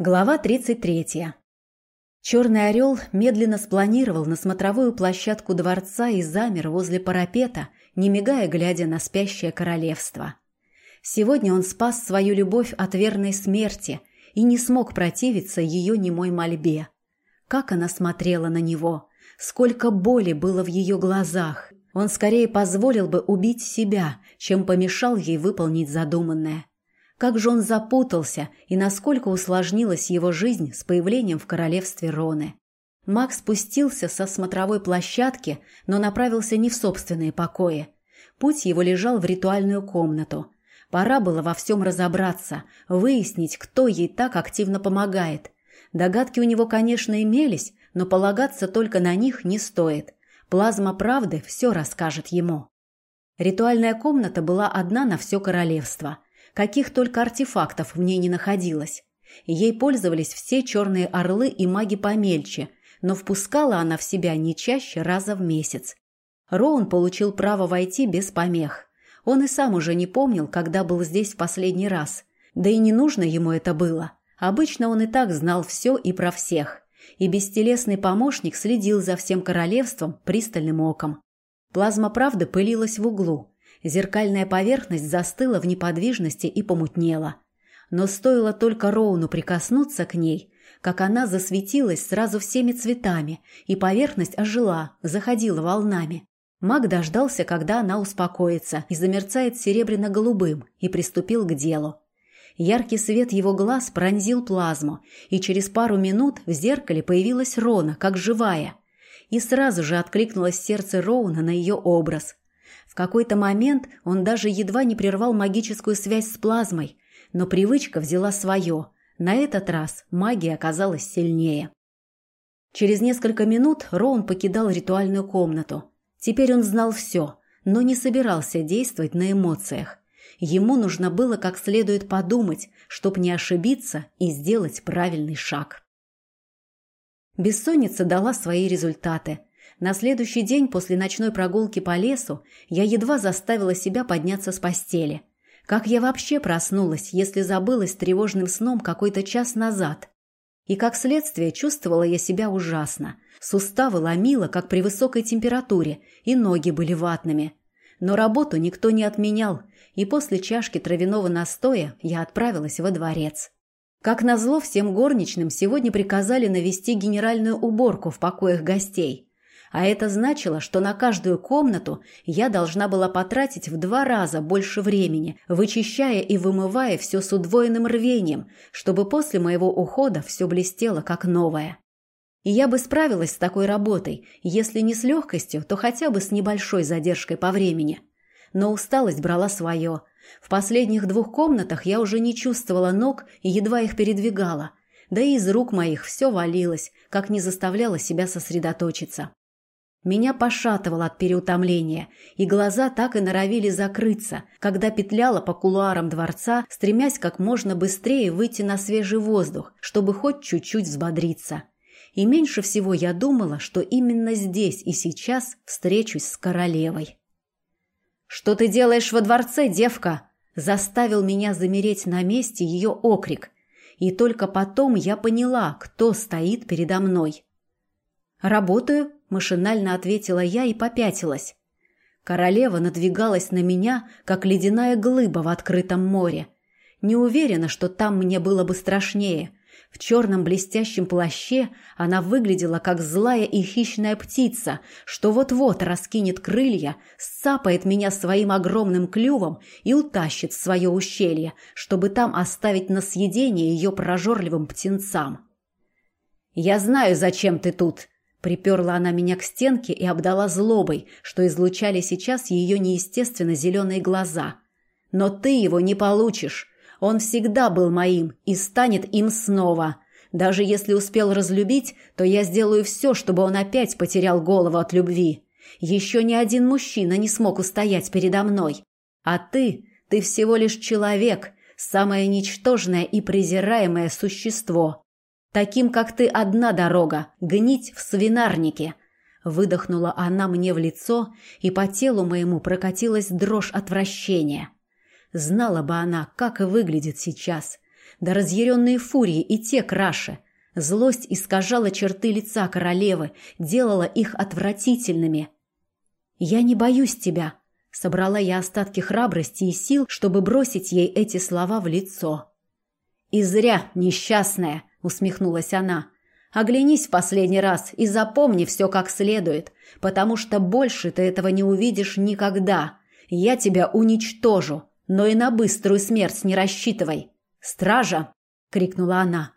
Глава 33. Черный орел медленно спланировал на смотровую площадку дворца и замер возле парапета, не мигая, глядя на спящее королевство. Сегодня он спас свою любовь от верной смерти и не смог противиться ее немой мольбе. Как она смотрела на него, сколько боли было в ее глазах. Он скорее позволил бы убить себя, чем помешал ей выполнить задуманное. Как же он запутался и насколько усложнилась его жизнь с появлением в королевстве Роны. Макс спустился со смотровой площадки, но направился не в собственные покои. Путь его лежал в ритуальную комнату. Пора было во всем разобраться, выяснить, кто ей так активно помогает. Догадки у него, конечно, имелись, но полагаться только на них не стоит. Плазма правды все расскажет ему. Ритуальная комната была одна на все королевство – Каких только артефактов в ней не находилось. Ей пользовались все черные орлы и маги помельче, но впускала она в себя не чаще раза в месяц. Роун получил право войти без помех. Он и сам уже не помнил, когда был здесь в последний раз. Да и не нужно ему это было. Обычно он и так знал все и про всех. И бестелесный помощник следил за всем королевством пристальным оком. Плазма правды пылилась в углу. Зеркальная поверхность застыла в неподвижности и помутнела. Но стоило только Роуну прикоснуться к ней, как она засветилась сразу всеми цветами, и поверхность ожила, заходила волнами. Маг дождался, когда она успокоится и замерцает серебряно-голубым, и приступил к делу. Яркий свет его глаз пронзил плазму, и через пару минут в зеркале появилась Рона, как живая. И сразу же откликнулось сердце Роуна на ее образ какой-то момент он даже едва не прервал магическую связь с плазмой, но привычка взяла свое. На этот раз магия оказалась сильнее. Через несколько минут Роун покидал ритуальную комнату. Теперь он знал все, но не собирался действовать на эмоциях. Ему нужно было как следует подумать, чтобы не ошибиться и сделать правильный шаг. Бессонница дала свои результаты – на следующий день после ночной прогулки по лесу я едва заставила себя подняться с постели. Как я вообще проснулась, если забылась тревожным сном какой-то час назад? И как следствие чувствовала я себя ужасно. Суставы ломило, как при высокой температуре, и ноги были ватными. Но работу никто не отменял, и после чашки травяного настоя я отправилась во дворец. Как назло, всем горничным сегодня приказали навести генеральную уборку в покоях гостей – а это значило, что на каждую комнату я должна была потратить в два раза больше времени, вычищая и вымывая все с удвоенным рвением, чтобы после моего ухода все блестело как новое. И я бы справилась с такой работой, если не с легкостью, то хотя бы с небольшой задержкой по времени. Но усталость брала свое. В последних двух комнатах я уже не чувствовала ног и едва их передвигала. Да и из рук моих все валилось, как не заставляла себя сосредоточиться. Меня пошатывало от переутомления, и глаза так и норовили закрыться, когда петляла по кулуарам дворца, стремясь как можно быстрее выйти на свежий воздух, чтобы хоть чуть-чуть взбодриться. И меньше всего я думала, что именно здесь и сейчас встречусь с королевой. «Что ты делаешь во дворце, девка?» заставил меня замереть на месте ее окрик. И только потом я поняла, кто стоит передо мной. «Работаю», Машинально ответила я и попятилась. Королева надвигалась на меня, как ледяная глыба в открытом море. Не уверена, что там мне было бы страшнее. В черном блестящем плаще она выглядела, как злая и хищная птица, что вот-вот раскинет крылья, сцапает меня своим огромным клювом и утащит в свое ущелье, чтобы там оставить на съедение ее прожорливым птенцам. «Я знаю, зачем ты тут», Приперла она меня к стенке и обдала злобой, что излучали сейчас ее неестественно зеленые глаза. «Но ты его не получишь. Он всегда был моим и станет им снова. Даже если успел разлюбить, то я сделаю все, чтобы он опять потерял голову от любви. Еще ни один мужчина не смог устоять передо мной. А ты, ты всего лишь человек, самое ничтожное и презираемое существо. Таким, как ты, одна дорога — гнить в свинарнике. Выдохнула она мне в лицо, и по телу моему прокатилась дрожь отвращения. Знала бы она, как и выглядит сейчас. Да разъяренные фурии и те краше. Злость искажала черты лица королевы, делала их отвратительными. «Я не боюсь тебя», — собрала я остатки храбрости и сил, чтобы бросить ей эти слова в лицо. «И зря, несчастная», — усмехнулась она. «Оглянись в последний раз и запомни все как следует, потому что больше ты этого не увидишь никогда. Я тебя уничтожу, но и на быструю смерть не рассчитывай. Стража!» — крикнула она.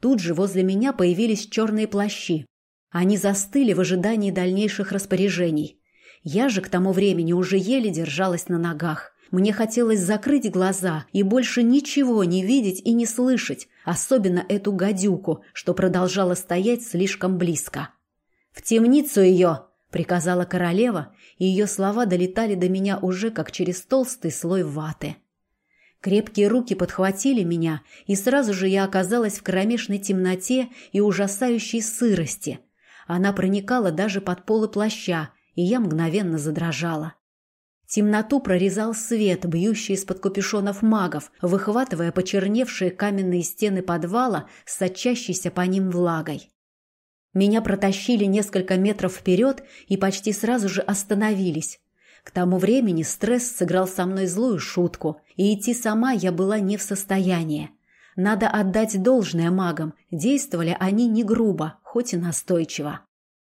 Тут же возле меня появились черные плащи. Они застыли в ожидании дальнейших распоряжений. Я же к тому времени уже еле держалась на ногах. Мне хотелось закрыть глаза и больше ничего не видеть и не слышать, особенно эту гадюку, что продолжала стоять слишком близко. «В темницу ее!» — приказала королева, и ее слова долетали до меня уже как через толстый слой ваты. Крепкие руки подхватили меня, и сразу же я оказалась в кромешной темноте и ужасающей сырости. Она проникала даже под полы плаща, и я мгновенно задрожала. Темноту прорезал свет, бьющий из-под капюшонов магов, выхватывая почерневшие каменные стены подвала с сочащейся по ним влагой. Меня протащили несколько метров вперед и почти сразу же остановились. К тому времени стресс сыграл со мной злую шутку, и идти сама я была не в состоянии. Надо отдать должное магам, действовали они не грубо, хоть и настойчиво.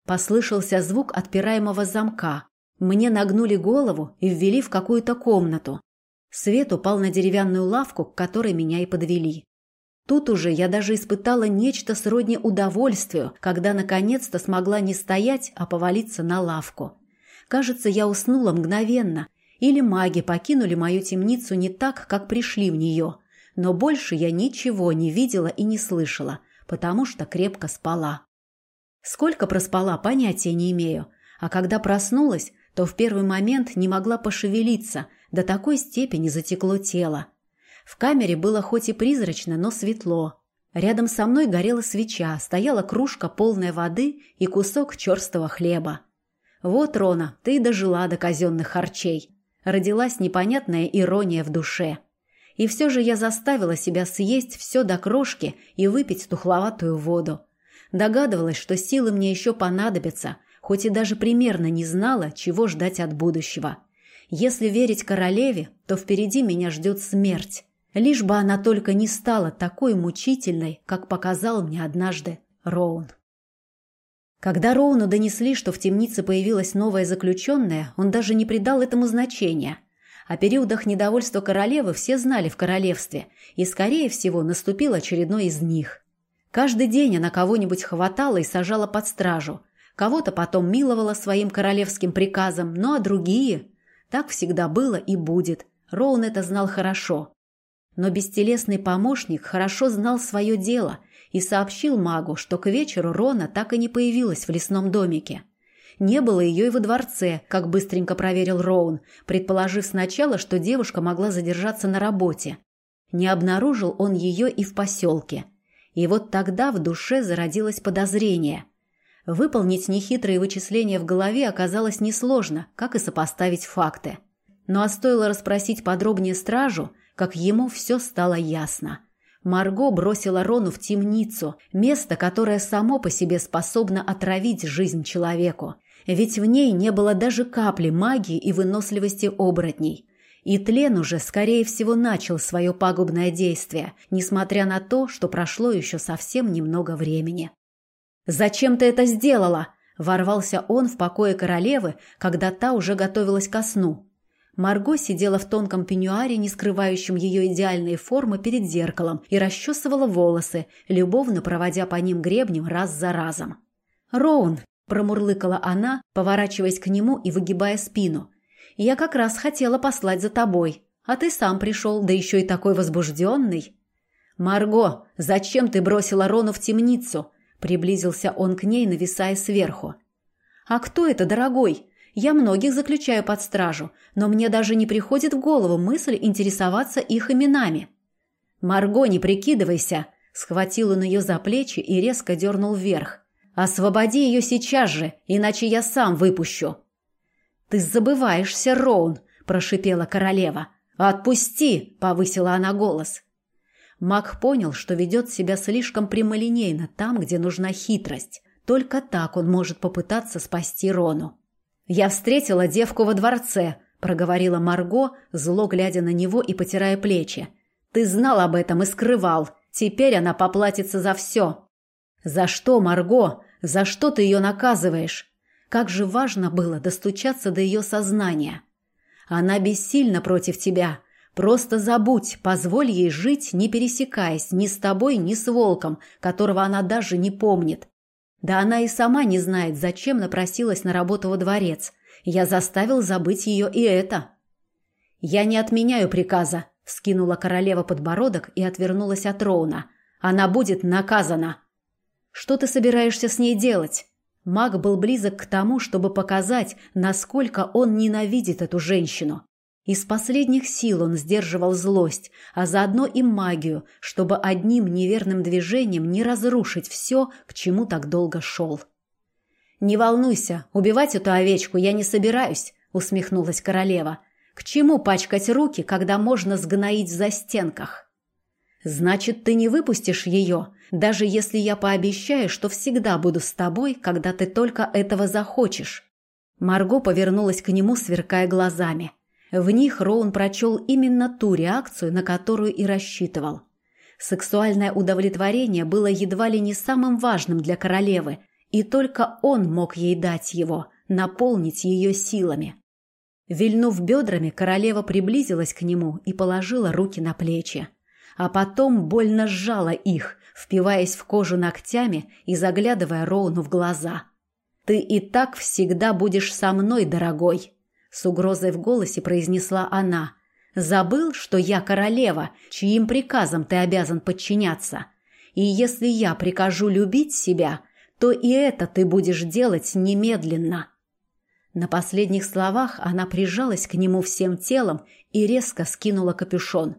Послышался звук отпираемого замка. Мне нагнули голову и ввели в какую-то комнату. Свет упал на деревянную лавку, к которой меня и подвели. Тут уже я даже испытала нечто сродни удовольствию, когда наконец-то смогла не стоять, а повалиться на лавку. Кажется, я уснула мгновенно, или маги покинули мою темницу не так, как пришли в нее. Но больше я ничего не видела и не слышала, потому что крепко спала. Сколько проспала, понятия не имею. А когда проснулась, то в первый момент не могла пошевелиться, до такой степени затекло тело. В камере было хоть и призрачно, но светло. Рядом со мной горела свеча, стояла кружка полная воды и кусок черстого хлеба. Вот, Рона, ты дожила до казенных харчей. Родилась непонятная ирония в душе. И все же я заставила себя съесть все до крошки и выпить тухловатую воду. Догадывалась, что силы мне еще понадобятся, хоть и даже примерно не знала, чего ждать от будущего. Если верить королеве, то впереди меня ждет смерть. Лишь бы она только не стала такой мучительной, как показал мне однажды Роун. Когда Роуну донесли, что в темнице появилась новая заключенная, он даже не придал этому значения. О периодах недовольства королевы все знали в королевстве, и, скорее всего, наступил очередной из них. Каждый день она кого-нибудь хватала и сажала под стражу, кого-то потом миловала своим королевским приказом, ну а другие... Так всегда было и будет. Роун это знал хорошо. Но бестелесный помощник хорошо знал свое дело – и сообщил магу, что к вечеру Рона так и не появилась в лесном домике. Не было ее и во дворце, как быстренько проверил Роун, предположив сначала, что девушка могла задержаться на работе. Не обнаружил он ее и в поселке. И вот тогда в душе зародилось подозрение. Выполнить нехитрые вычисления в голове оказалось несложно, как и сопоставить факты. Но а стоило расспросить подробнее стражу, как ему все стало ясно – Марго бросила Рону в темницу, место, которое само по себе способно отравить жизнь человеку. Ведь в ней не было даже капли магии и выносливости оборотней. И тлен уже, скорее всего, начал свое пагубное действие, несмотря на то, что прошло еще совсем немного времени. «Зачем ты это сделала?» – ворвался он в покое королевы, когда та уже готовилась ко сну. Марго сидела в тонком пеньюаре, не скрывающем ее идеальные формы, перед зеркалом и расчесывала волосы, любовно проводя по ним гребнем раз за разом. «Роун!» – промурлыкала она, поворачиваясь к нему и выгибая спину. «Я как раз хотела послать за тобой, а ты сам пришел, да еще и такой возбужденный». «Марго, зачем ты бросила Рону в темницу?» – приблизился он к ней, нависая сверху. «А кто это, дорогой?» Я многих заключаю под стражу, но мне даже не приходит в голову мысль интересоваться их именами. «Марго, не прикидывайся!» Схватил он ее за плечи и резко дернул вверх. «Освободи ее сейчас же, иначе я сам выпущу!» «Ты забываешься, Роун!» – прошипела королева. «Отпусти!» – повысила она голос. Мак понял, что ведет себя слишком прямолинейно там, где нужна хитрость. Только так он может попытаться спасти Рону. «Я встретила девку во дворце», — проговорила Марго, зло глядя на него и потирая плечи. «Ты знал об этом и скрывал. Теперь она поплатится за все». «За что, Марго? За что ты ее наказываешь?» Как же важно было достучаться до ее сознания. Она бессильна против тебя. Просто забудь, позволь ей жить, не пересекаясь ни с тобой, ни с волком, которого она даже не помнит. Да она и сама не знает, зачем напросилась на работу во дворец. Я заставил забыть ее и это. «Я не отменяю приказа», — вскинула королева подбородок и отвернулась от Роуна. «Она будет наказана». «Что ты собираешься с ней делать?» Маг был близок к тому, чтобы показать, насколько он ненавидит эту женщину. Из последних сил он сдерживал злость, а заодно и магию, чтобы одним неверным движением не разрушить все, к чему так долго шел. «Не волнуйся, убивать эту овечку я не собираюсь», — усмехнулась королева. «К чему пачкать руки, когда можно сгноить в застенках?» «Значит, ты не выпустишь ее, даже если я пообещаю, что всегда буду с тобой, когда ты только этого захочешь». Марго повернулась к нему, сверкая глазами. В них Роун прочел именно ту реакцию, на которую и рассчитывал. Сексуальное удовлетворение было едва ли не самым важным для королевы, и только он мог ей дать его, наполнить ее силами. Вильнув бедрами, королева приблизилась к нему и положила руки на плечи а потом больно сжала их, впиваясь в кожу ногтями и заглядывая Роуну в глаза. «Ты и так всегда будешь со мной, дорогой», — с угрозой в голосе произнесла она. «Забыл, что я королева, чьим приказом ты обязан подчиняться. И если я прикажу любить себя, то и это ты будешь делать немедленно». На последних словах она прижалась к нему всем телом и резко скинула капюшон.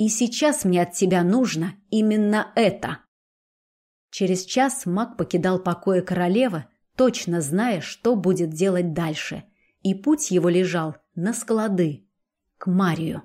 И сейчас мне от тебя нужно именно это. Через час маг покидал покои королевы, точно зная, что будет делать дальше. И путь его лежал на склады, к Марию.